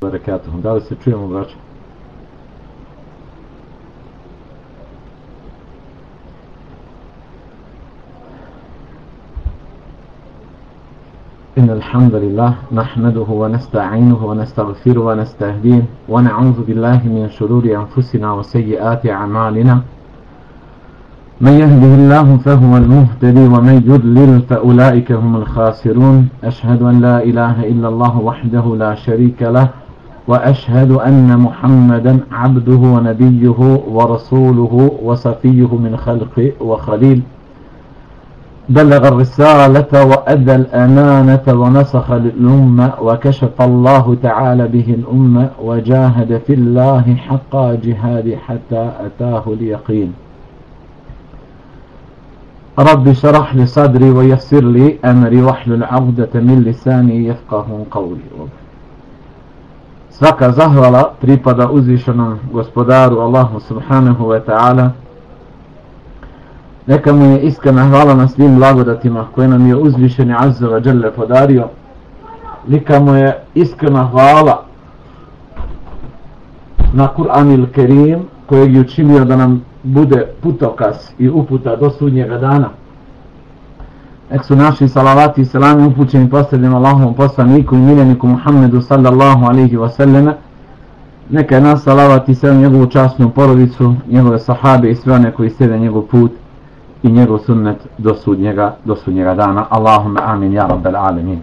barakatuhum. Da li se čujemo, braćo? إن الحمد لله نحمده ونستعينه ونستغفره ونستهديه ونعوذ بالله من شرور أنفسنا وسيئات أعمالنا من يهده الله فهو المهتدي ومن يضلل فأولئك هم الخاسرون أشهد أن لا إله إلا الله وحده لا شريك له وأشهد أن محمدا عبده ونبيه ورسوله وصفيه من خلقه وخليل. بلغ الرسالة وأدى الأمانة ونسخ الأمة وكشف الله تعالى به الأمة وجاهد في الله حق جهاد حتى أتاه اليقين. رب شرح لي صدري ويسر لي أمري واحلل عقدة من لساني يفقه قولي. Svaka zahvala pripada uzvišenom gospodaru Allahu subhanahu wa ta'ala. Neka mu je iskrena hvala na svim blagodatima koje nam je uzvišeni Azza wa Jalla podario. Neka mu je iskrena hvala na Kur'an il Kerim kojeg je učinio da nam bude putokaz i uputa do sudnjega dana. Nek su naši salavati i salami upućeni posljednjem Allahom poslaniku i miljeniku Muhammedu sallallahu alaihi wasallam. Neka je nas salavati selam njegovu časnu porodicu, njegove sahabe i sve one koji sede njegov put i njegov sunnet do sudnjega, do sudnjega dana. Allahumma amin, ja rabbel alemin.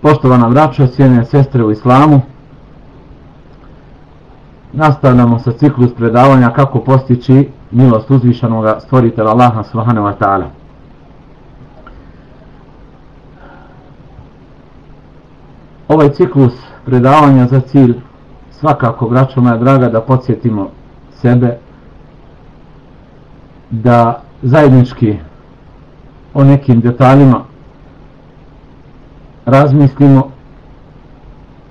Poštovana braćo, sjene sestre u islamu, nastavljamo sa ciklus predavanja kako postići milost uzvišenog stvoritelja Allaha subhanahu wa ta'ala. Ovaj ciklus predavanja za cilj svakako, braćo moja draga, da podsjetimo sebe da zajednički o nekim detaljima razmislimo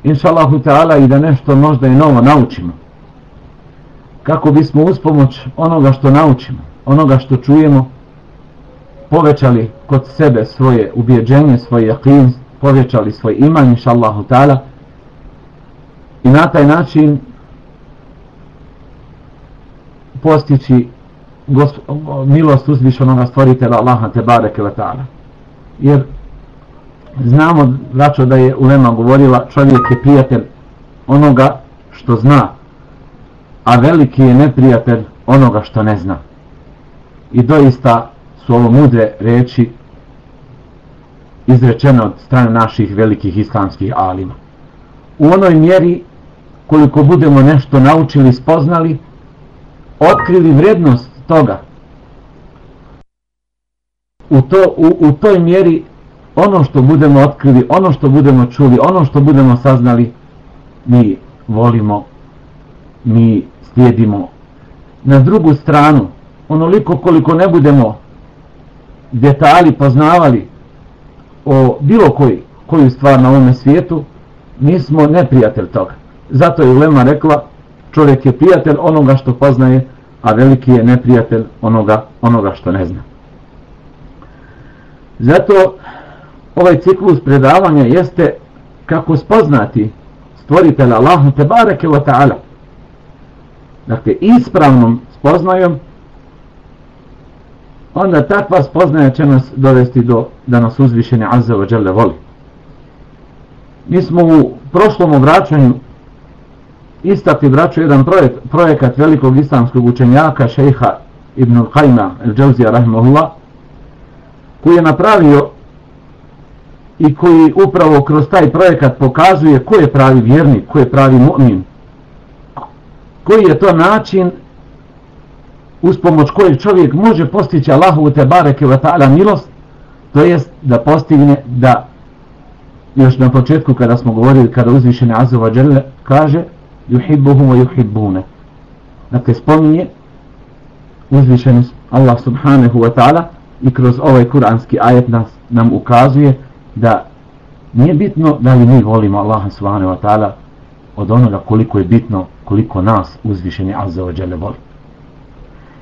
inšallahu ta'ala i da nešto možda i novo naučimo kako bismo uz pomoć onoga što naučimo, onoga što čujemo, povećali kod sebe svoje ubjeđenje, svoj jakin, povećali svoj iman, inša Allahu ta'ala, i na taj način postići milost uzvišenog stvoritelja Allaha te bareke ta'ala. Jer znamo, vraćo da je Ulema govorila, čovjek je prijatelj onoga što zna, a veliki je neprijatelj onoga što ne zna. I doista su ovo mudre reči izrečene od strane naših velikih islamskih alima. U onoj mjeri koliko budemo nešto naučili, spoznali, otkrili vrednost toga, u, to, u, u toj mjeri ono što budemo otkrili, ono što budemo čuli, ono što budemo saznali, mi volimo, mi slijedimo na drugu stranu onoliko koliko ne budemo detalji poznavali o bilo koji koju stvar na ovome svijetu mi smo neprijatelj toga. Zato je Ulema rekla čovjek je prijatelj onoga što poznaje a veliki je neprijatelj onoga, onoga što ne zna. Zato ovaj ciklus predavanja jeste kako spoznati stvoritelja Allahu te bareke wa ta'ala dakle ispravnom spoznajom onda takva spoznaja će nas dovesti do da nas uzvišenje Azza wa Jalla voli. Mi smo u prošlom obraćanju istakli vraću jedan projekt, projekat velikog islamskog učenjaka šejha Ibn Qajma el-đavzija rahimahullah koji je napravio i koji upravo kroz taj projekat pokazuje ko je pravi vjernik, ko je pravi mu'min, koji je to način uz pomoć kojeg čovjek može postići Allahu te bareke wa ta'ala milost, to jest da postigne da još na početku kada smo govorili kada uzvišeni Azza wa Jalla kaže yuhibbuhum wa yuhibbune. Dakle spominje uzvišeni Allah subhanahu wa ta'ala i kroz ovaj kuranski ajet nas, nam ukazuje da nije bitno da li mi volimo Allaha subhanahu wa ta'ala od onoga koliko je bitno koliko nas uzvišeni Azza voli.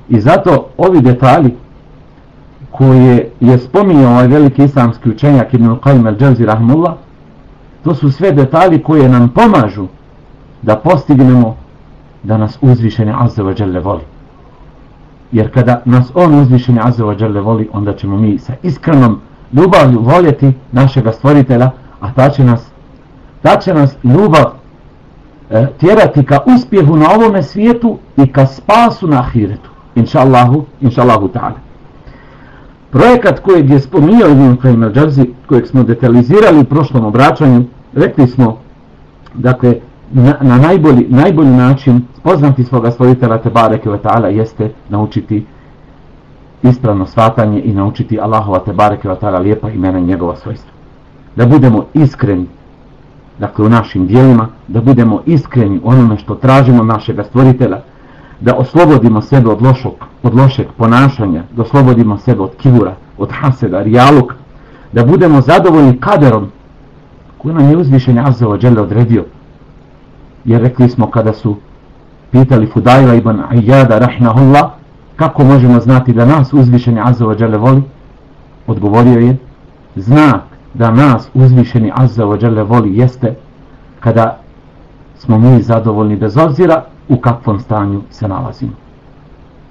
I zato ovi detalji koje je spominjao ovaj veliki islamski učenjak Ibn Qayyim al-đavzi rahmullah, to su sve detalji koje nam pomažu da postignemo da nas uzvišeni Azza voli. Jer kada nas on uzvišeni Azza voli, onda ćemo mi sa iskrenom ljubavlju voljeti našega stvoritelja, a ta će nas, ta će nas ljubav E, tjerati ka uspjehu na ovome svijetu i ka spasu na ahiretu. Inša Allahu, inša Allahu ta'ala. Projekat kojeg je spominjao Ibn Qayyim al-Jawzi, kojeg smo detalizirali u prošlom obraćanju, rekli smo, dakle, na, na najbolji, najbolji način poznati svoga stvoritelja Tebareke wa ta'ala jeste naučiti ispravno svatanje i naučiti Allahova Tebareke wa ta'ala lijepa imena i njegova svojstva. Da budemo iskreni dakle u našim dijelima, da budemo iskreni onome što tražimo našeg stvoritelja, da oslobodimo sebe od lošog, od lošeg ponašanja, da oslobodimo sebe od kivura, od haseda, rijaluk, da budemo zadovoljni kaderom koji nam je uzvišen Azza Đele odredio. Jer rekli smo kada su pitali Fudajla ibn Ayyada rahimahullah kako možemo znati da nas uzvišeni Azza Đele voli, odgovorio je znak da nas uzvišeni Azza wa dželle voli jeste kada smo mi zadovoljni bez obzira u kakvom stanju se nalazimo.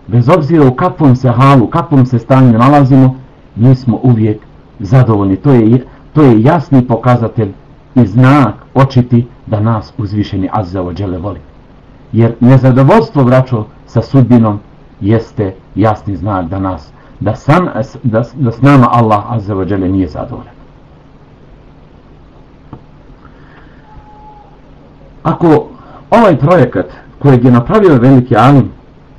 Bez obzira u kakvom se halu, u kakvom se stanju nalazimo, mi smo uvijek zadovoljni. To je, to je jasni pokazatelj i znak očiti da nas uzvišeni Azza wa Đele voli. Jer nezadovoljstvo vraćo sa sudbinom jeste jasni znak da nas da, sam, da, da s nama Allah Azza wa Đele nije zadovoljan. Ako ovaj projekat kojeg je napravio veliki alim,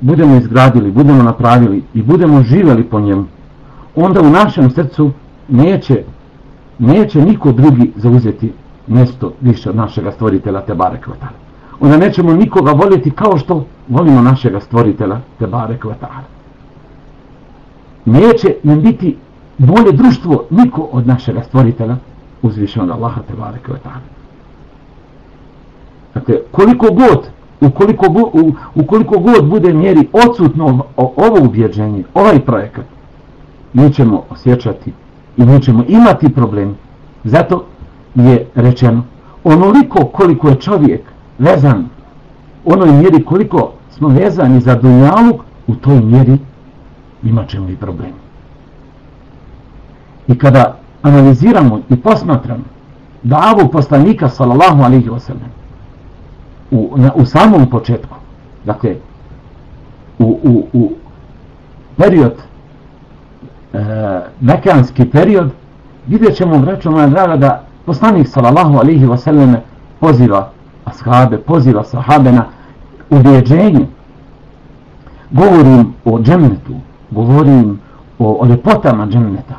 budemo izgradili, budemo napravili i budemo živjeli po njemu, onda u našem srcu neće, neće niko drugi zauzeti mjesto više od našega stvoritela Tebare Kvetala. Onda nećemo nikoga voljeti kao što volimo našega stvoritela Tebare Kvetala. Neće nam biti bolje društvo niko od našega stvoritela uzvišenog Allaha Tebare Kvetala. Dakle, koliko god ukoliko, u, ukoliko god bude mjeri odsutno ovo ubjeđenje, ovaj projekat, mi ćemo osjećati i mi ćemo imati problem. Zato je rečeno, onoliko koliko je čovjek vezan, onoj mjeri koliko smo vezani za dunjaluk, u toj mjeri imat ćemo i problem. I kada analiziramo i posmatramo davu poslanika sallallahu alaihi wa sallam, u, na, u samom početku, dakle, u, u, u period, e, mekanski period, vidjet ćemo, vreću moja draga, da poslanik sallallahu alihi wasallam poziva ashabe, poziva sahabe na uvjeđenje. Govorim o džemnetu, govorim o, o ljepotama džemneta.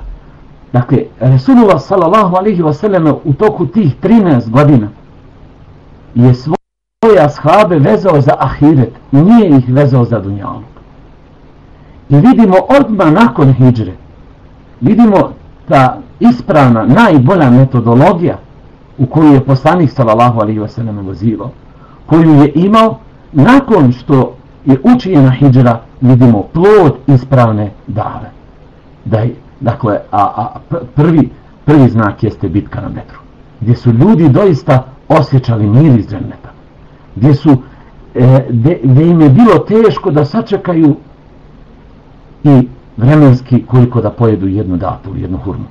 Dakle, Resulullah sallallahu alihi wasallam u toku tih 13 godina je svoj svoje ashabe vezao za ahiret, nije ih vezao za dunjalu. I vidimo odmah nakon hijđre, vidimo ta ispravna, najbolja metodologija u koju je poslanik sallallahu alaihi wa sallam vozivao, koju je imao nakon što je učinjena hijđra, vidimo plod ispravne dave. Da je, dakle, a, a prvi, prvi znak jeste bitka na metru, gdje su ljudi doista osjećali mir iz dženeta gdje su e, gdje im je bilo teško da sačekaju i vremenski koliko da pojedu jednu datu ili jednu hurmu.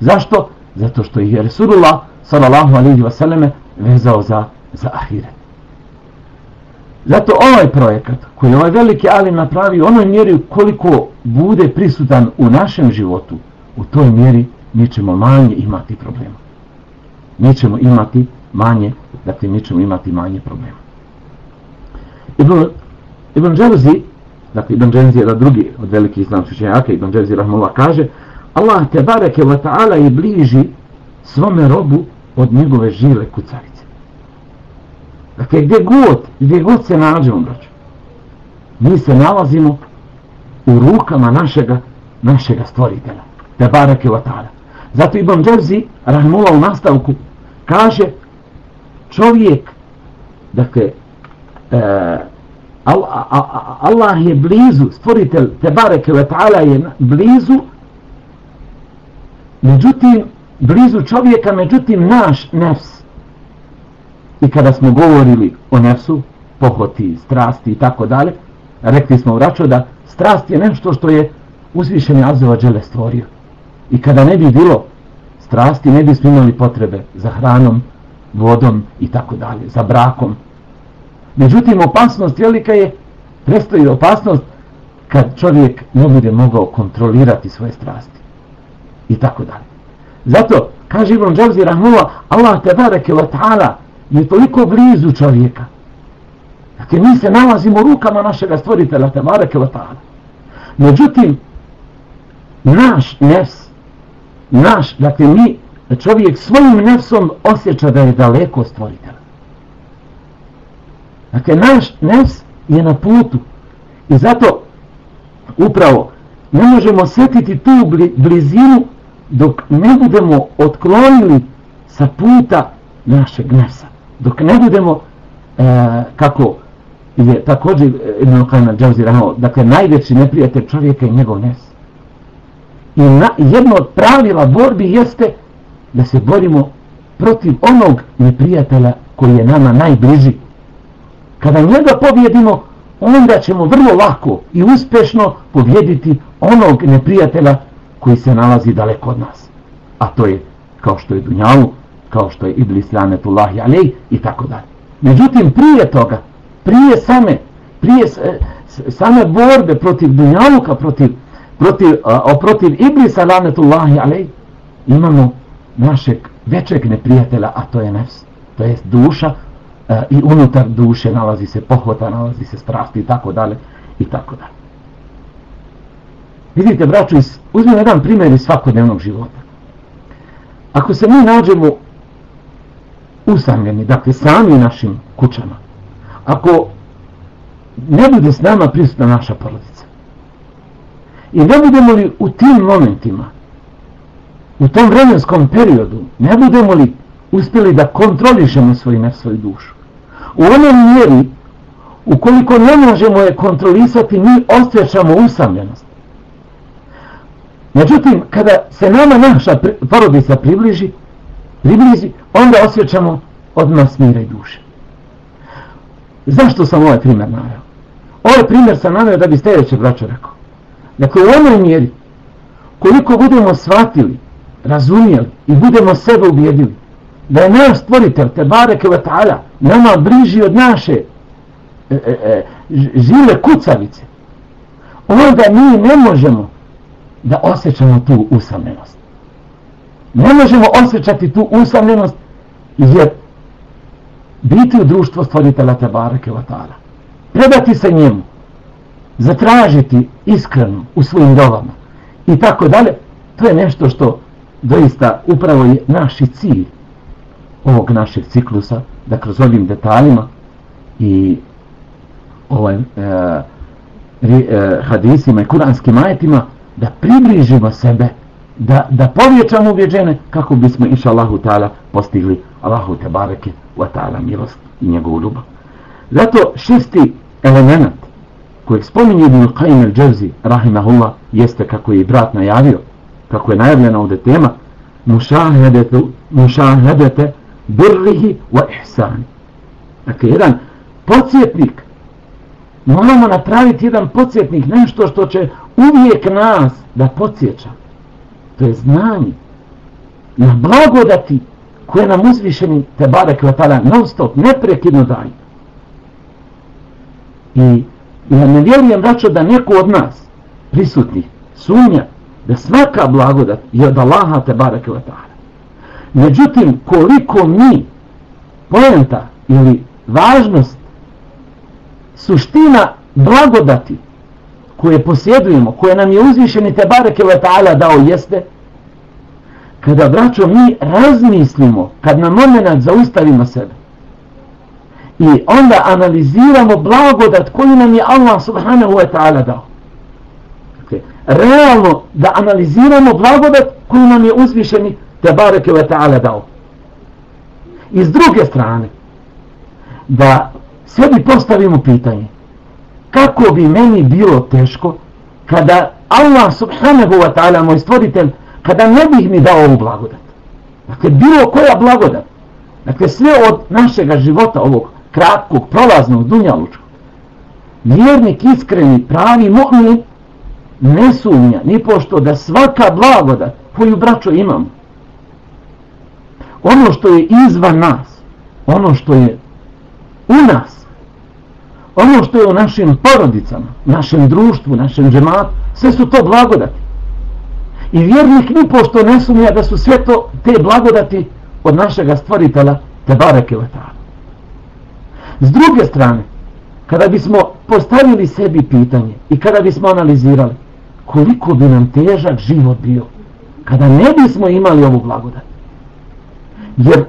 Zašto? Zato što je Resulullah sallallahu alaihi wa sallame vezao za, za ahiret. Zato ovaj projekat koji je ovaj veliki Ali napravi u onoj mjeri koliko bude prisutan u našem životu, u toj mjeri mi ćemo manje imati problema. Mi ćemo imati manje dakle mi ćemo imati manje problema. Ibn, Ibn Dželzi, dakle Ibn Dželzi je da drugi od velikih islamskih učenjaka, Ibn Dželzi rahmullah kaže, Allah te bareke wa ta'ala je bliži svome robu od njegove žile kucarice. Dakle, gdje god, gdje god se nađemo, braću, mi se nalazimo u rukama našega, našega stvoritelja, te bareke wa ta'ala. Zato Ibn Dželzi, rahmullah u nastavku, kaže, čovjek dakle e, Allah, je blizu stvoritelj Tebareke ve ta'ala je blizu međutim blizu čovjeka, međutim naš nefs. I kada smo govorili o nefsu, pohoti, strasti i tako dalje, rekli smo u raču da strast je nešto što je uzvišeni Azova Đele stvorio. I kada ne bi bilo strasti, ne bismo imali potrebe za hranom, vodom i tako dalje, za brakom. Međutim, opasnost velika je, prestoji opasnost kad čovjek ne bude mogao kontrolirati svoje strasti. I tako dalje. Zato, kaže Ibn Džavzi Rahmula, Allah te bareke wa ta'ala je toliko blizu čovjeka. Dakle, mi se nalazimo u rukama našeg stvoritelja te bareke wa ta'ala. Međutim, naš nefs, naš, dakle, mi, čovjek svojim nefsom osjeća da je daleko stvoritelj. Dakle, naš nefs je na putu. I zato, upravo, ne možemo osjetiti tu blizinu dok ne budemo otklonili sa puta našeg nefsa. Dok ne budemo, e, kako je također e, Ibn Qajna Džavzi rekao, dakle, najveći neprijatelj čovjeka je njegov nefs. I na, jedno od pravila borbi jeste da se borimo protiv onog neprijatelja koji je nama najbliži. Kada njega pobjedimo, onda ćemo vrlo lako i uspešno pobjediti onog neprijatelja koji se nalazi daleko od nas. A to je kao što je Dunjalu, kao što je Iblis Lanetullahi Alej i tako dalje. Međutim, prije toga, prije same, prije same borbe protiv Dunjaluka, protiv, protiv, a, protiv Iblisa Lanetullahi Alej, imamo našeg većeg neprijatelja, a to je nefs, to je duša e, i unutar duše nalazi se pohota, nalazi se strasti i tako dalje i tako dalje. Vidite, braću, uzmimo jedan primjer iz svakodnevnog života. Ako se mi nađemo usamljeni, dakle, sami u našim kućama, ako ne bude s nama prisutna naša porodica, i ne budemo li u tim momentima, u tom vremenskom periodu, ne budemo li uspjeli da kontrolišemo svoj nef, svoju dušu, u onom mjeri, ukoliko ne možemo je kontrolisati, mi osjećamo usamljenost. Međutim, kada se nama naša porodica približi, približi, onda osjećamo odmah smira i duše. Zašto sam ovaj primjer naveo? Ovaj primjer sam naveo da bi sljedeće braćo rekao. Dakle, u onoj mjeri, koliko budemo shvatili, razumijeli i budemo sebe ubijedili, da je naš stvoritelj, te bareke vatala, nama bliži od naše e, e, e, žile kucavice, onda mi ne možemo da osjećamo tu usamljenost. Ne možemo osjećati tu usamljenost jer biti u društvu stvoritelja Tebareke taala predati se njemu, zatražiti iskreno u svojim dovama i tako dalje, to je nešto što doista upravo je naši cilj ovog našeg ciklusa, da kroz ovim detaljima i ovaj, e, e, hadisima i kuranskim ajetima da približimo sebe, da, da povjećamo uvjeđene kako bismo inša Allahu ta'ala postigli Allahu te bareke wa ta'ala milost i njegovu ljubav. Zato šesti element kojeg spominje Ibn Qaim al-Džavzi rahimahullah jeste kako je brat najavio kako je najavljena ovdje tema mušahedete birrihi wa ihsani. Dakle, jedan podsjetnik moramo napraviti jedan podsjetnik, nešto što će uvijek nas da podsjeća. To je znanje na blagodati koje nam uzvišeni te barek vatala non stop, neprekidno daje. I ja ne vjerujem račo da neko od nas prisutni sumnja da svaka blagodat je od Allaha te barake wa ta'ala. Međutim, koliko mi pojenta ili važnost suština blagodati koje posjedujemo, koje nam je uzvišeni te bareke wa ta'ala dao jeste, kada braćo mi razmislimo, kad na moment zaustavimo sebe i onda analiziramo blagodat koju nam je Allah subhanahu wa ta'ala dao. Realno da analiziramo blagodat koju nam je uzvišeni te bareke ve ta'ala dao. I s druge strane, da sebi postavimo pitanje kako bi meni bilo teško kada Allah subhanahu wa ta'ala moj stvoritelj kada ne bih mi dao ovu blagodat Dakle, bilo koja blagodat. Dakle, sve od našega života, ovog kratkog, prolaznog, dunjalučkog. Vjernik, iskreni, pravi, mu'min, ne sumnja, ni pošto da svaka blagodat koju braćo imamo, ono što je izvan nas, ono što je u nas, ono što je u našim porodicama, našem društvu, našem džematu, sve su to blagodati. I vjernik ni pošto ne sumnja da su sve to te blagodati od našega stvoritela Tebareke bareke. S druge strane, kada bismo postavili sebi pitanje i kada bismo analizirali koliko bi nam težak život bio kada ne bismo imali ovu blagodat. Jer,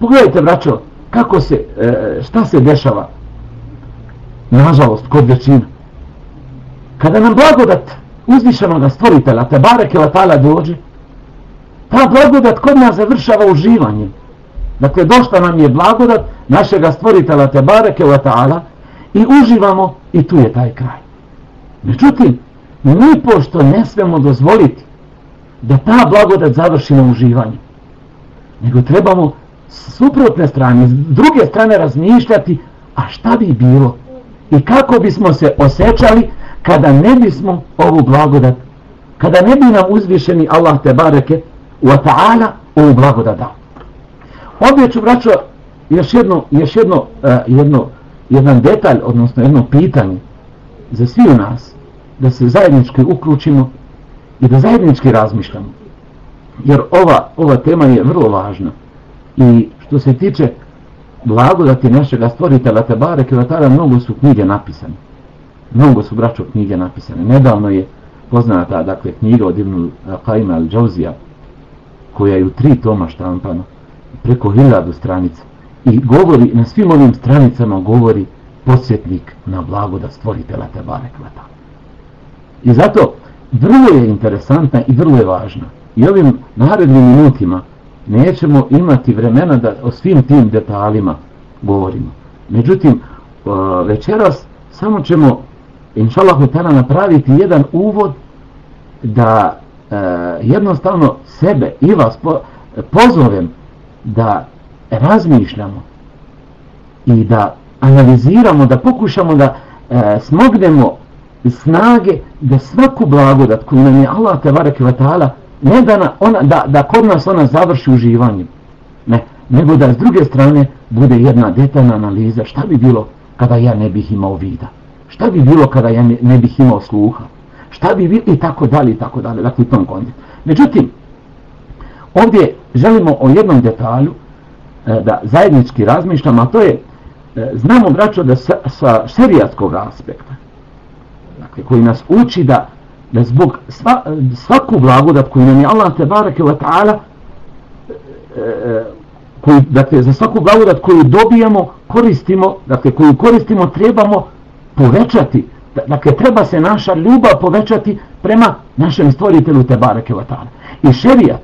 pogledajte, braćo, kako se, e, šta se dešava, nažalost, kod većina. Kada nam blagodat uzvišenog stvoritelja, te bareke vatala dođe, ta blagodat kod nas završava uživanjem. Dakle, došla nam je blagodat našega stvoritela te bareke vatala i uživamo i tu je taj kraj. Međutim, mi pošto ne smemo dozvoliti da ta blagodat završi na uživanju, nego trebamo s suprotne strane, s druge strane razmišljati, a šta bi bilo? I kako bismo se osjećali kada ne bismo ovu blagodat, kada ne bi nam uzvišeni Allah te bareke u ta'ala ovu blagodat dao. Ovdje ću vraću još jedno, još jedno, uh, jedno, jedan detalj, odnosno jedno pitanje za svi u nas, da se zajednički uključimo i da zajednički razmišljamo. Jer ova, ova tema je vrlo važna. I što se tiče blagodati našega stvoritelja Tebare Kvetara, mnogo su knjige napisane. Mnogo su braćo knjige napisane. Nedavno je poznata dakle, knjiga od Ibnu Qaima al-đauzija, koja je u tri toma štampana, preko hiljadu stranica. I govori, na svim ovim stranicama govori posjetnik na blagodat stvoritelja Tebare Kvetara. I zato vrlo je interesantna i vrlo je važna. I ovim narednim minutima nećemo imati vremena da o svim tim detaljima govorimo. Međutim, uh, večeras samo ćemo inšalahu ta'ala napraviti jedan uvod da e, jednostavno sebe i vas pozovem da razmišljamo i da analiziramo, da pokušamo da e, smognemo snage da svaku blagodat koju nam je Allah te vareke vatala ne da, na, ona, da, da kod nas ona završi uživanjem ne, nego da s druge strane bude jedna detaljna analiza šta bi bilo kada ja ne bih imao vida šta bi bilo kada ja ne, ne bih imao sluha šta bi bilo i tako dalje i tako dalje dakle u tom kontekstu. Međutim ovdje želimo o jednom detalju e, da zajednički razmišljamo a to je e, znamo braćo da sa, sa šerijatskog aspekta dakle, koji nas uči da, da zbog sva, svaku blagodat koju nam je Allah te barake wa ta'ala e, e, koji, dakle, za svaku blagodat koju dobijamo, koristimo, dakle, koju koristimo, trebamo povećati, dakle, treba se naša ljubav povećati prema našem stvoritelju te barake wa ta'ala. I šerijat,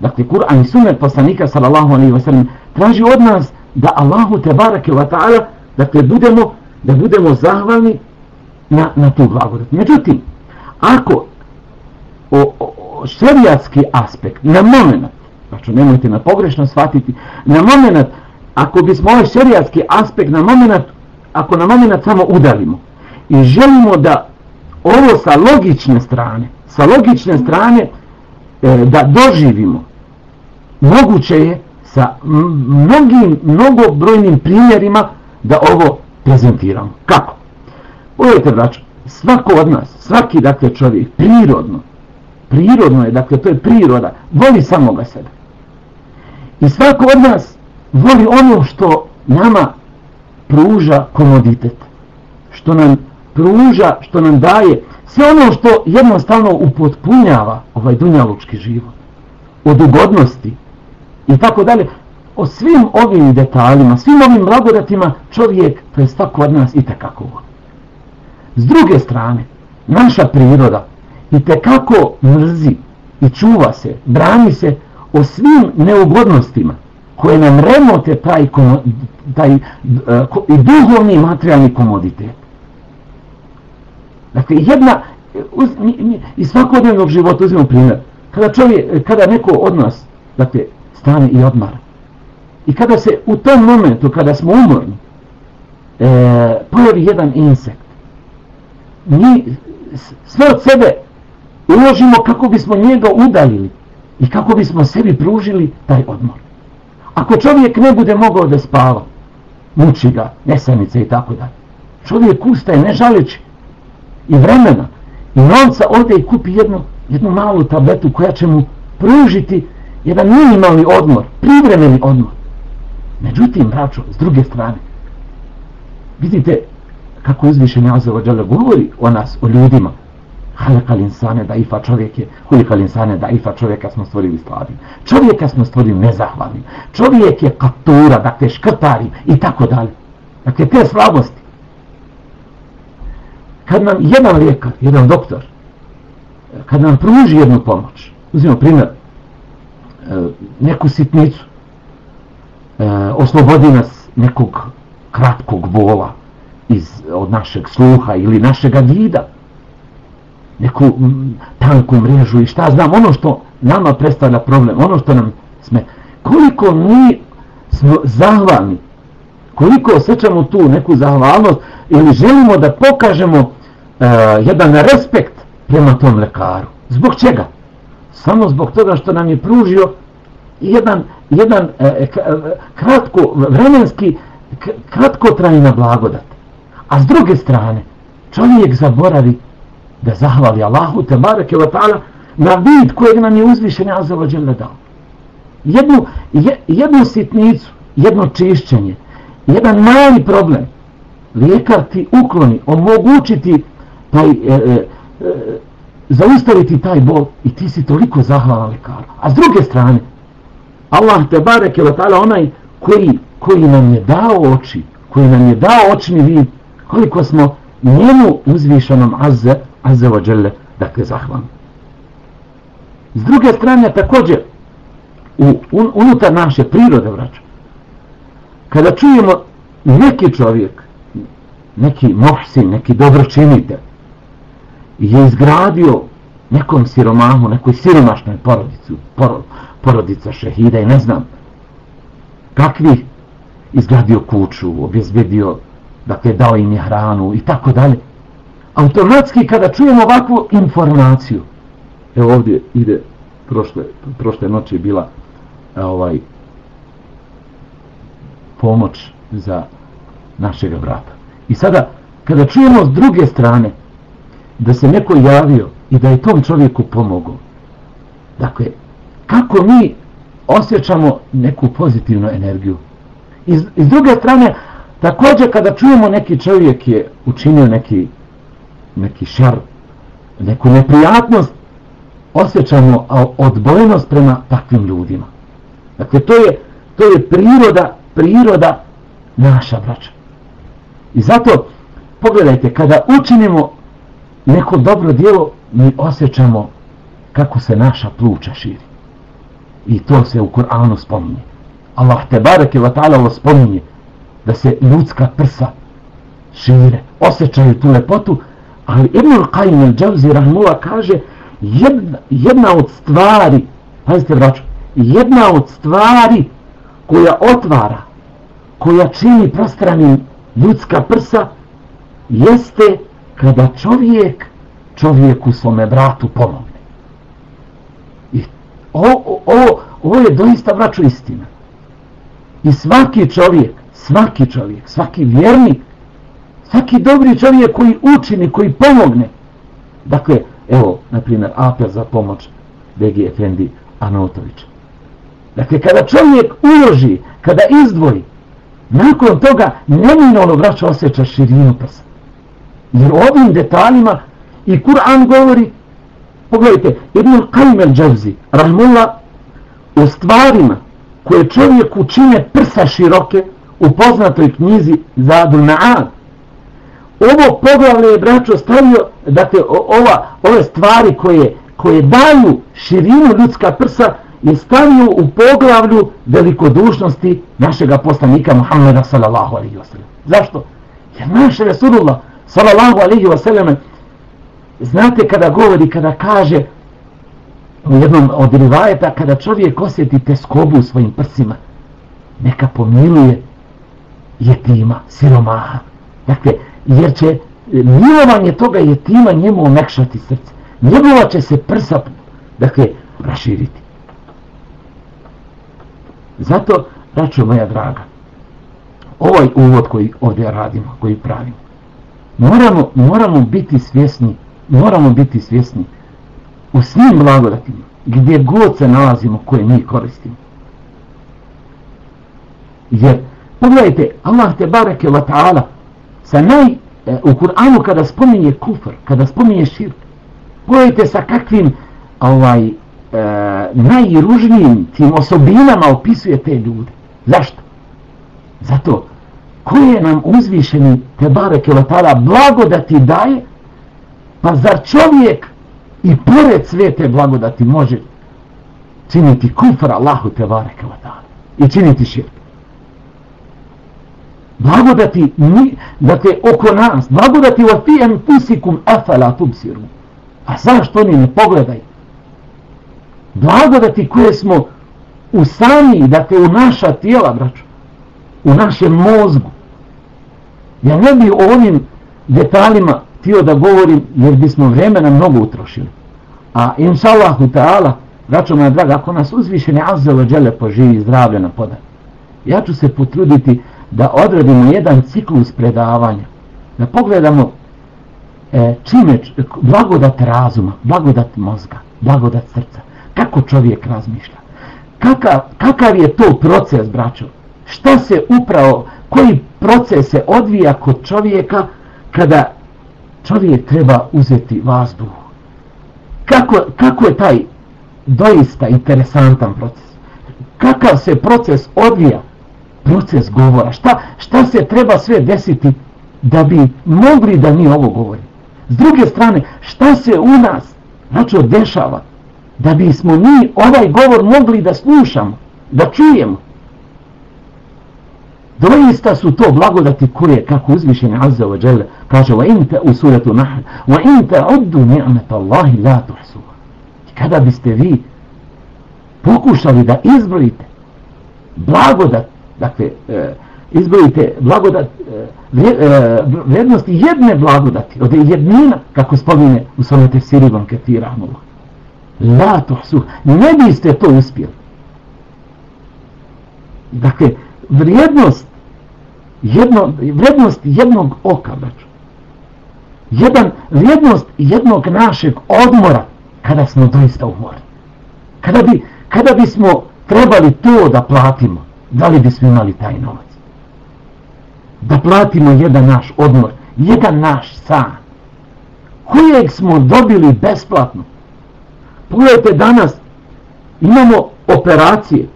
dakle, Kur'an i sunet poslanika, sallallahu alaihi wa sallam, traži od nas da Allahu te barake wa ta'ala, dakle, budemo, da budemo zahvalni na, na tu blagodat. Međutim, ako o, o, o šerijatski aspekt, na moment, znači nemojte na pogrešno shvatiti, na moment, ako bismo ovaj šerijatski aspekt na moment, ako na moment samo udalimo i želimo da ovo sa logične strane, sa logične strane e, da doživimo, moguće je sa mnogim, mnogobrojnim primjerima da ovo prezentiramo. Kako? Pogledajte, braćo, svako od nas, svaki, dakle, čovjek, prirodno, prirodno je, dakle, to je priroda, voli samoga sebe. I svako od nas voli ono što nama pruža komoditet, što nam pruža, što nam daje, sve ono što jednostavno upotpunjava ovaj dunjalučki život, od ugodnosti i tako dalje. O svim ovim detaljima, svim ovim blagodatima čovjek, to je svako od nas itekako voli. S druge strane, naša priroda i te kako mrzi i čuva se, brani se o svim neugodnostima koje nam remote taj, taj uh, i duhovni materijalni komoditet. Dakle, jedna, uz, mi, mi, iz svakodnevnog života uzimamo primjer, kada čovjek, kada neko od nas, dakle, stane i odmara. I kada se u tom momentu, kada smo umorni, e, pojavi jedan insekt, mi sve od sebe uložimo kako bismo njega udalili i kako bismo sebi pružili taj odmor. Ako čovjek ne bude mogao da spava, muči ga, nesanice i tako dalje, čovjek ustaje ne žaleći i vremena i novca ode i kupi jednu, jednu malu tabletu koja će mu pružiti jedan minimalni odmor, privremeni odmor. Međutim, braćo, s druge strane, vidite kako uzvišenje Azova Đala govori o nas, o ljudima. Halekal insane daifa čovjek je, hulikal insane daifa čovjeka smo stvorili slabim. Čovjeka smo stvorili nezahvalnim. Čovjek je kaptura, dakle škrtari i tako dalje. Dakle, te slabosti. Kad nam jedan lijekar, jedan doktor, kad nam pruži jednu pomoć, uzmimo primjer, e, neku sitnicu, e, oslobodi nas nekog kratkog bola iz, od našeg sluha ili našega vida, neku tanku mrežu i šta znam, ono što nama predstavlja problem, ono što nam sme, koliko mi smo zahvalni, koliko osjećamo tu neku zahvalnost ili želimo da pokažemo uh, jedan respekt prema tom lekaru. Zbog čega? Samo zbog toga što nam je pružio jedan, jedan e, e, e kratko, vremenski kratkotrajna blagodat. A s druge strane, čovjek zaboravi da zahvali Allahu te bareke ve ta'ala na vid kojeg nam je uzvišen Azza dželle dao. Jednu, jednu sitnicu, jedno čišćenje, jedan mali problem, lijekar ti ukloni, omogućiti pa taj, e, e, e, zaustaviti taj bol i ti si toliko zahvalan lekaru. A s druge strane, Allah te bareke ve ta'ala onaj koji, koji nam je dao oči, koji nam je dao očni vid, koliko smo njemu uzvišenom azze, azze ođele, dakle, zahvalni. S druge strane, također, u, un, unutar naše prirode, vraća, kada čujemo neki čovjek, neki mohsin, neki dobročinitelj, je izgradio nekom siromahu, nekoj siromašnoj porodicu, por, porodica šehida i ne znam kakvi izgradio kuću, obezbedio dakle dao im je hranu i tako dalje. Automatski kada čujemo ovakvu informaciju, evo ovdje ide, prošle, prošle noći je bila e, ovaj pomoć za našeg brata. I sada, kada čujemo s druge strane da se neko javio i da je tom čovjeku pomogao, dakle, kako mi osjećamo neku pozitivnu energiju. I, i s druge strane, Također kada čujemo neki čovjek je učinio neki neki šar, neku neprijatnost, osjećamo odbojnost prema takvim ljudima. Dakle, to je, to je priroda, priroda naša braća. I zato, pogledajte, kada učinimo neko dobro dijelo, mi osjećamo kako se naša pluća širi. I to se u Kur'anu spominje. Allah te bareke wa ta'ala ovo spominje da se ljudska prsa šire, osjećaju tu lepotu, ali Ibnul Qajim al-Đavzi Rahmula kaže jedna, jedna od stvari, pazite braću, jedna od stvari koja otvara, koja čini prostranim ljudska prsa, jeste kada čovjek čovjeku svome bratu pomogne. I ovo, ovo, ovo je doista braću istina. I svaki čovjek svaki čovjek, svaki vjernik, svaki dobri čovjek koji učini, koji pomogne. Dakle, evo, na primjer, apel za pomoć Begi Efendi Anotović. Dakle, kada čovjek uloži, kada izdvoji, nakon toga neminovno vraća osjeća širinu prsa. Jer ovim detaljima i Kur'an govori, pogledajte, Ibn Qajm al-đavzi, Rahmullah, u stvarima koje čovjek učine prsa široke, u poznatoj knjizi Zadul Ma'ad. Ovo poglavlje je braćo stavio, dakle, ova, ove stvari koje, koje daju širinu ljudska prsa je stavio u poglavlju velikodušnosti našeg poslanika Muhammeda sallallahu alaihi wa sallam. Zašto? Jer naš Resulullah sallallahu alaihi wa sallam znate kada govori, kada kaže u jednom od rivajeta kada čovjek osjeti teskobu u svojim prsima neka pomiluje jetima, siromaha. Dakle, jer će e, milovanje toga jetima njemu omekšati srce. Njegova će se prsa dakle, raširiti. Zato, raču moja draga ovaj uvod koji ovdje radimo koji pravimo moramo, moramo biti svjesni moramo biti svjesni u svim blagodatima, gdje god se nalazimo koje mi koristimo. Jer, pogledajte, Allah te bareke wa ta'ala, sa naj, e, u Kur'anu kada spominje kufr, kada spominje širk, pogledajte sa kakvim ovaj, e, najružnijim tim osobinama opisuje te ljude. Zašto? Zato, koje nam uzvišeni te bareke wa ta'ala blagodati daje, pa zar čovjek i pored svete blagodati može činiti kufr Allahu te vareke i činiti širk. Blagodati mi, da te oko nas, blagodati wa fi enfusikum afala tubsiru. A zašto oni ne pogledaju? Blagodati koje smo u sami, da te u naša tijela, braću, u našem mozgu. Ja ne bi o ovim detaljima htio da govorim jer bismo vremena mnogo utrošili. A inša Allahu ta'ala, račun moja draga, ako nas uzvišeni azzelo džele poživi zdravlje na podan, ja ću se potruditi da odradimo jedan ciklus predavanja, da pogledamo e, čime, blagodat razuma, blagodat mozga, blagodat srca, kako čovjek razmišlja, kakav, kakav je to proces, braćo, šta se upravo, koji proces se odvija kod čovjeka kada čovjek treba uzeti vazduh. Kako, kako je taj doista interesantan proces? Kakav se proces odvija? Proces govora. Šta, šta se treba sve desiti da bi mogli da mi ovo govorimo? S druge strane, šta se u nas znači dešava da bismo mi ovaj govor mogli da slušamo, da čujemo? Doista su to blagodati koje, kako uzvišenje Azza wa Jalla, kaže wa inta u suratu Nahl, wa inta uddu ni'met Allahi la. Kada biste vi pokušali da izbrojite blagodat, dakle, e, izbrojite blagodat, e, e jedne blagodati, od jednina, kako spomine u svome tefsiri vam ketira, la tuhsuha, ne biste to uspjeli. Dakle, vrijednost jedno, vrijednost jednog oka braću. jedan vrijednost jednog našeg odmora kada smo doista umorni kada bi kada bismo trebali to da platimo da li bismo imali taj novac? Da platimo jedan naš odmor jedan naš san. Kojeg smo dobili besplatno? Pogledajte danas imamo operacije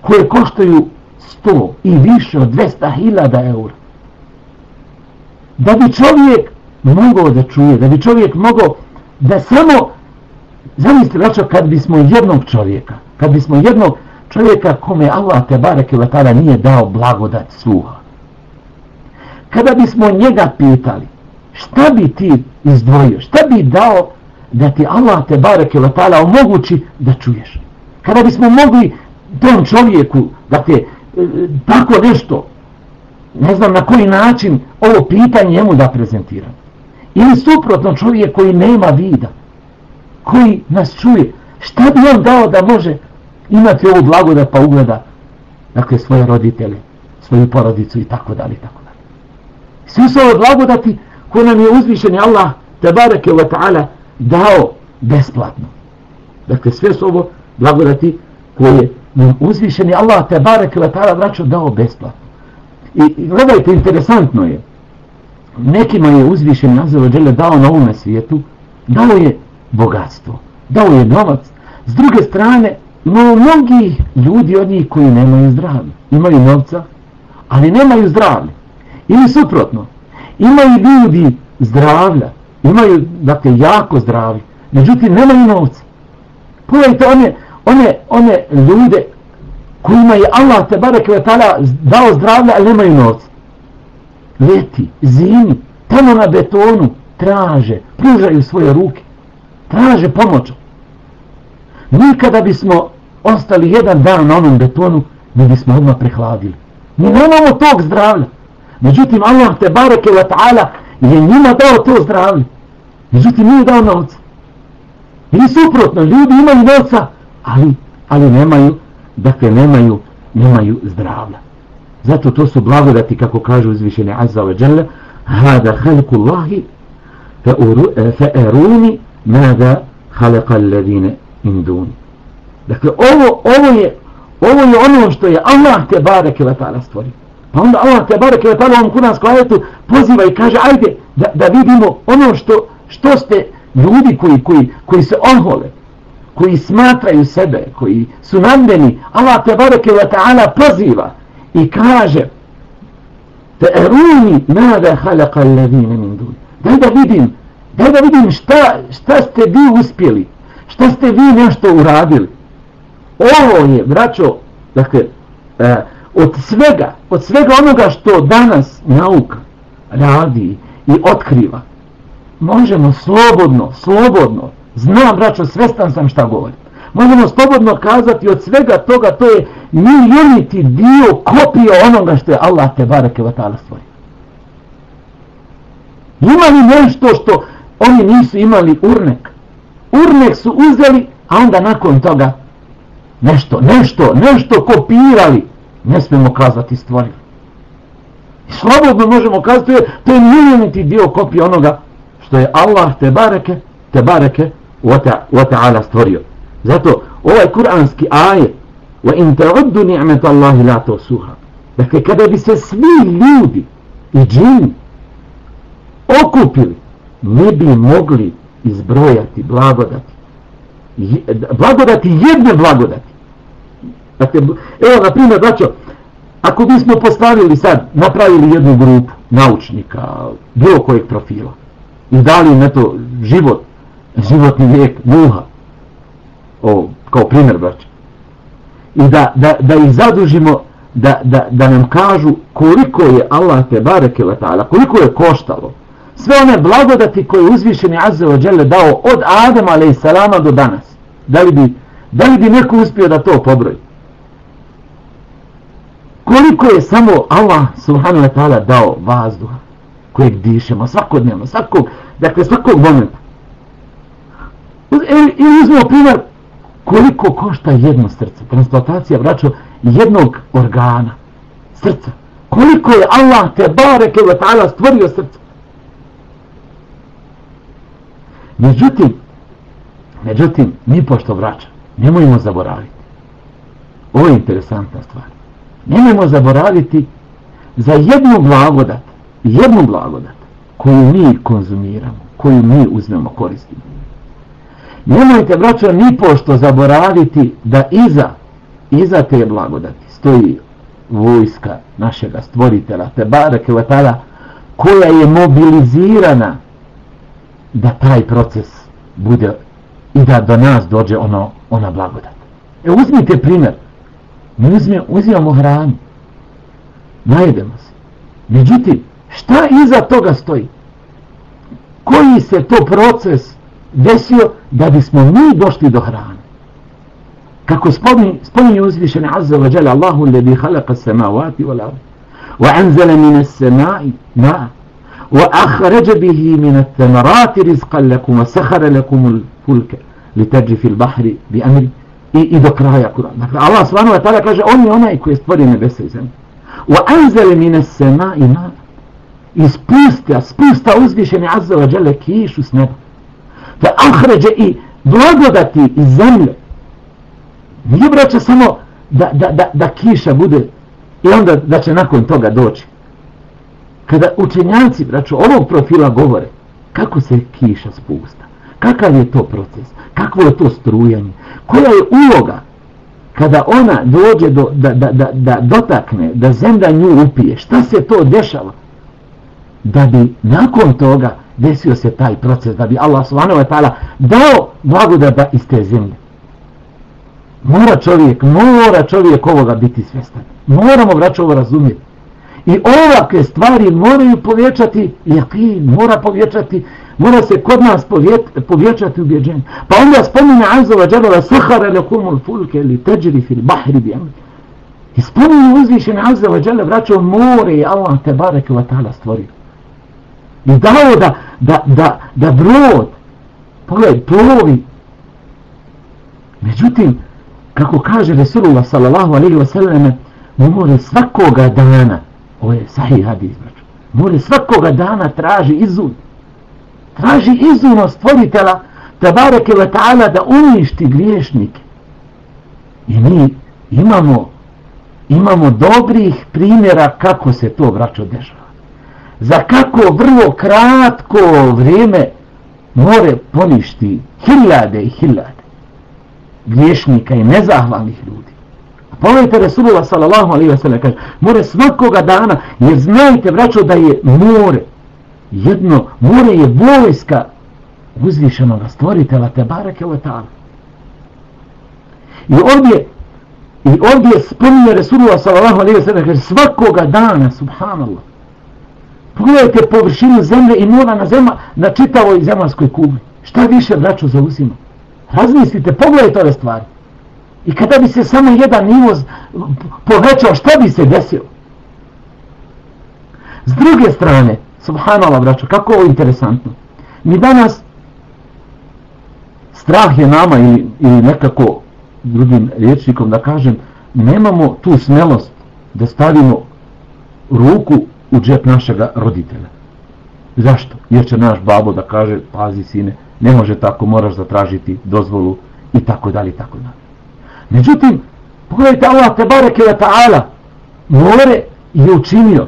koje koštaju 100 i više od 200.000 eura. Da bi čovjek mogao da čuje, da bi čovjek mogao da samo, zamislite, znači, kad bismo jednog čovjeka, kad bismo jednog čovjeka kome Allah te bareke vatala nije dao blagodat sluha, kada bismo njega pitali, šta bi ti izdvojio, šta bi dao da ti Allah te bareke vatala omogući da čuješ. Kada bismo mogli tom čovjeku, da te eh, tako nešto, ne znam na koji način ovo pitanje njemu da prezentiram. Ili suprotno čovjek koji nema vida, koji nas čuje, šta bi on dao da može imati ovu blago da pa ugleda dakle, svoje roditelje, svoju porodicu i tako dalje, i tako dalje. Svi su ove blagodati koje nam je uzvišeni Allah, tabareke wa ta'ala, dao besplatno. Dakle, sve su ovo blagodati koje nam uzvišeni Allah tabareke wa ta'ala vraćao dao besplatno. I gledajte, interesantno je, nekima je uzvišen naziv Đele dao na ovome svijetu, dao je bogatstvo, dao je novac. S druge strane, no mnogi ljudi od njih koji nemaju zdravlje, imaju novca, ali nemaju zdravlje. Ili suprotno, imaju ljudi zdravlja, imaju, dakle, jako zdravlje, međutim, nemaju novca. Pogledajte, one, one, one ljude kojima je Allah te barek ve tala dao zdravlje, ali nemaju novca. Leti, zimi, tamo na betonu, traže, pružaju svoje ruke, traže pomoć. nikada bismo ostali jedan dan na onom betonu, mi bismo odmah prehladili. Mi nemamo tog zdravlja. Međutim, Allah te bareke wa ta'ala je njima dao to zdravlje. Međutim, nije dao novca. I suprotno, ljudi imaju novca, ali, ali nemaju, dakle, nemaju, nemaju zdravlja. Zato to su blagodati, kako kaže uzvišene Azza wa Jalla, hada halku Allahi, fa eruni, mada halaka alladine induni. Dakle, ovo, ovo je, ovo je ono što je Allah te bareke letala ta'ala stvorio. Pa onda Allah te bareke letala ovom kuranskom ajetu poziva i kaže, ajde, da, da vidimo ono što, što ste ljudi koji, koji, koji se ohole, koji smatraju sebe, koji su namdeni, Allah te bareke letala ta'ala poziva i kaže te eruni nada halaka alladine min dun. Daj da vidim, daj da vidim šta, šta ste vi uspjeli, šta ste vi nešto uradili. Ovo je, braćo, dakle, e, od svega, od svega onoga što danas nauka radi i otkriva, možemo slobodno, slobodno, znam, braćo, svestan sam šta govorim, možemo slobodno kazati od svega toga, to je milioniti dio kopija onoga što je Allah te bareke vatala stvorio. Ima li nešto što oni nisu imali urnek? Urnek su uzeli, a onda nakon toga nešto, nešto, nešto kopirali, ne smemo kazati stvorili. I slobodno možemo kazati, to je, to dio kopije onoga što je Allah te bareke, te bareke wa ta'ala stvorio. Zato ovaj kuranski ajet wa in ta'uddu ni'met Allahi la to suha. Dakle, kada bi se svi ljudi i džini okupili, ne bi mogli izbrojati blagodati. Blagodati jedne blagodati. Dakle, evo, na primjer, braćo, ako bismo postavili sad, napravili jednu grupu naučnika, bilo kojeg profila, i dali im eto život, životni vijek muha, o, kao primjer, braćo, i da, da, da ih zadužimo da, da, da nam kažu koliko je Allah te bareke letala, ta'ala, koliko je koštalo sve one blagodati koje je uzvišeni Azza wa dao od Adama a.s. do danas. Da li, bi, da li bi neko uspio da to pobroji? Koliko je samo Allah subhanahu wa ta'ala dao vazduha kojeg dišemo svakodnevno, svakog, dakle svakog momenta. E, I uzmemo primjer koliko košta jedno srce, transplantacija vraća jednog organa, srca. Koliko je Allah te bareke wa ta'ala stvorio srce. Međutim, međutim, mi pošto vraća, nemojmo zaboraviti. Ovo je interesantna stvar. Nemojmo zaboraviti za jednu blagodat, jednu blagodat koju mi konzumiramo, koju mi uzmemo, koristimo. Nemojte, braćo, ni pošto zaboraviti da iza, iza te blagodati stoji vojska našega stvoritela, te barake vatala, koja je mobilizirana da taj proces bude i da do nas dođe ono, ona blagodat. E, uzmite primjer. Mi uzme, uzimamo hranu. Najedemo se. Međutim, šta iza toga stoji? Koji se to proces desio da bismo mi došli do hrane? Kako spominje, spominje uzvišene Azza wa Jalla Allahu ledi halaka samavati wal ardi wa anzala min as-sama'i ma'a وأخرج به من الثمرات رزقا لكم وسخر لكم الفلك لتجري في البحر بأمر i, i do kraja Kur'an. Dakle, Allah subhanahu wa ta'ala kaže, on je onaj koji je stvorio nebesa i zemlje. Wa anzale mine sema i ma. I spusta, spusta uzvišeni azza wa kišu s neba. Te ahređe i blagodati iz zemlje. Nije braće samo da, da, da, da kiša bude i onda da će nakon toga doći kada učenjaci, braćo, ovog profila govore kako se kiša spusta, kakav je to proces, kakvo je to strujanje, koja je uloga kada ona dođe do, da, da, da, da dotakne, da zemlja nju upije, šta se to dešava? Da bi nakon toga desio se taj proces, da bi Allah subhanahu wa ta'ala dao blagodaba iz te zemlje. Mora čovjek, mora čovjek ovoga biti svjestan. Moramo, braćo, ovo razumjeti. I ovakve stvari moraju povječati jakin, mora povječati Mora se kod nas povječati ubjeđenje. Pa onda spominje Azova džadala sahara lekumul fulke ili teđri fil bahri bi. I spominje uzvišenje Azova džadala vraćao more i Allah te bareke wa ta'ala stvorio. I dao da, da, da, da brod, pogledaj, plovi. Međutim, kako kaže Resulullah sallallahu alaihi wa sallam, more svakoga dana, ovo je sahih hadis, more svakoga dana traži izud Traži izvino od stvoritela, tabareke wa ta'ala, da uništi griješnike. I mi imamo, imamo dobrih primjera kako se to vraćo dešava. Za kako vrlo kratko vrijeme more poništi hiljade i hiljade griješnika i nezahvalnih ljudi. Pogledajte Resulullah sallallahu alaihi wa sallam kaže, more svakoga dana, jer znajte vraćo da je more, jedno, more je vojska uzvišenog stvoritela te barake o ta'ala. I ovdje, i ovdje spominje Resulullah sallallahu alaihi wa sallam kaže, svakoga dana, subhanallah, pogledajte površinu zemlje i mora na zemlja, na čitavoj zemaljskoj kugli. Šta više za zauzima? Razmislite, pogledajte ove stvari. I kada bi se samo jedan nivo povećao, šta bi se desilo? S druge strane, subhanallah, braćo, kako ovo interesantno. Mi danas, strah je nama ili, ili nekako drugim riječnikom da kažem, nemamo tu smelost da stavimo ruku u džep našega roditelja. Zašto? Jer će naš babo da kaže, pazi sine, ne može tako, moraš zatražiti dozvolu i tako dalje i tako dalje. Međutim, pogledajte Allah te bareke wa ta'ala, more je učinio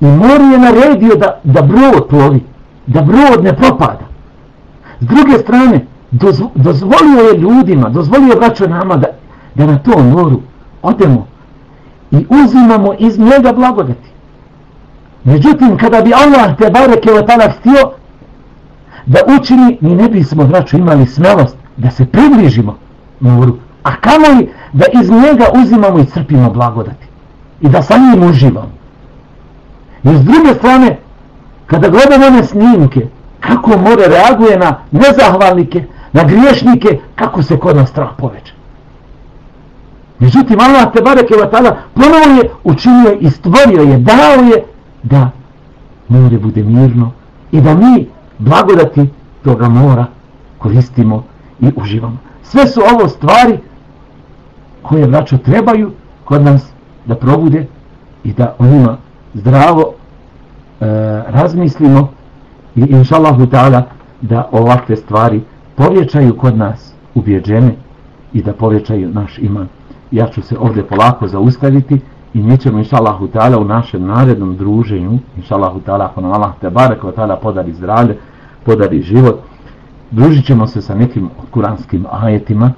i mori je naredio da, da brod plovi, da brod ne propada. S druge strane, dozvo, dozvolio je ljudima, dozvolio braćo nama da, da na to moru odemo i uzimamo iz njega blagodati. Međutim, kada bi Allah te bareke o tada htio da učini, mi ne bismo, braćo, imali smelost da se približimo moru a kamoli da iz njega uzimamo i crpimo blagodati i da sa njim uživamo. I s druge strane, kada gledamo one snimke, kako more reaguje na nezahvalnike, na griješnike, kako se kod nas strah poveća. Međutim, Allah te bareke wa ta'ala ponovo je učinio i stvorio je, dao je da more bude mirno i da mi blagodati toga mora koristimo i uživamo. Sve su ovo stvari koje braćo trebaju kod nas da probude i da o njima zdravo e, razmislimo i inša Allahu ta'ala da ovakve stvari povječaju kod nas ubjeđene i da povječaju naš iman. Ja ću se ovdje polako zaustaviti i mi ćemo inša Allahu ta'ala u našem narednom druženju, inša Allahu ta'ala ako nam Allah te barek ta'ala podari zdravlje, podari život, družit ćemo se sa nekim kuranskim ajetima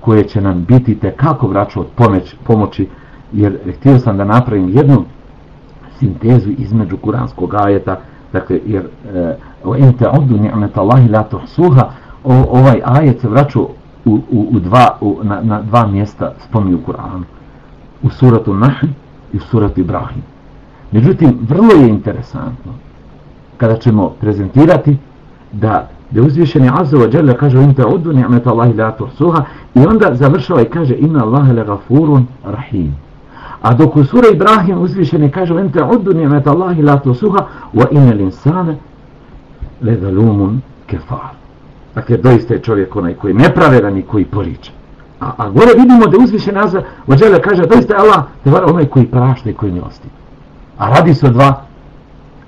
koje će nam biti te kako vraću od pomeć, pomoći, jer htio sam da napravim jednu sintezu između kuranskog ajeta, dakle, jer eh, o ente odu ni'met Allahi la tuhsuha, ovaj ajet se vraća u, u, u dva, u, na, na dva mjesta spomni u Kur'anu. U suratu Nahl i u suratu Ibrahim. Međutim, vrlo je interesantno kada ćemo prezentirati da da uzvišeni Azza wa Jalla kaže in ta'udu ni'mat Allahi la tuhsuha i onda završava i kaže inna Allaha la gafurun rahim. A dok u sura Ibrahim uzvišeni kaže Ente uddu nimet Allahi la tuhsuha wa inna l'insana le zalumun kefar. Dakle, doista je čovjek onaj koji je nepravedan i koji poriče. A, a gore vidimo da uzviše Azza wa kaže doista je Allah te vara onaj koji prašta i koji milosti. A radi se o dva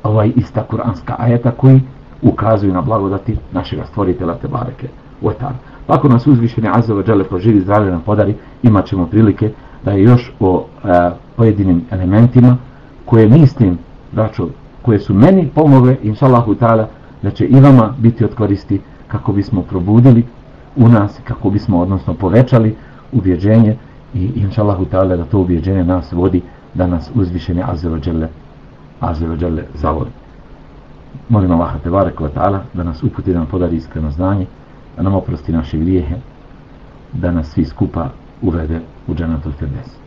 ovaj ista kuranska ajeta koji ukazuju na blagodati našega stvoritela te bareke Otar. Pa ako nas uzvišeni Azova žele poživi zdravlje nam podari, imat ćemo prilike još o e, pojedinim elementima koje mislim, braćo, koje su meni pomogle, inšallahu ta'ala, da će i vama biti od koristi kako bismo probudili u nas, kako bismo odnosno povećali ubjeđenje i inšallahu ta'ala da to ubjeđenje nas vodi da nas uzvišeni Azova žele zavoli. zavodi. Molim Allah te barek ta'ala da nas uputi da nam podari iskreno znanje, da nam oprosti naše grijehe, da nas svi skupa uvede u džanatul Firdevs.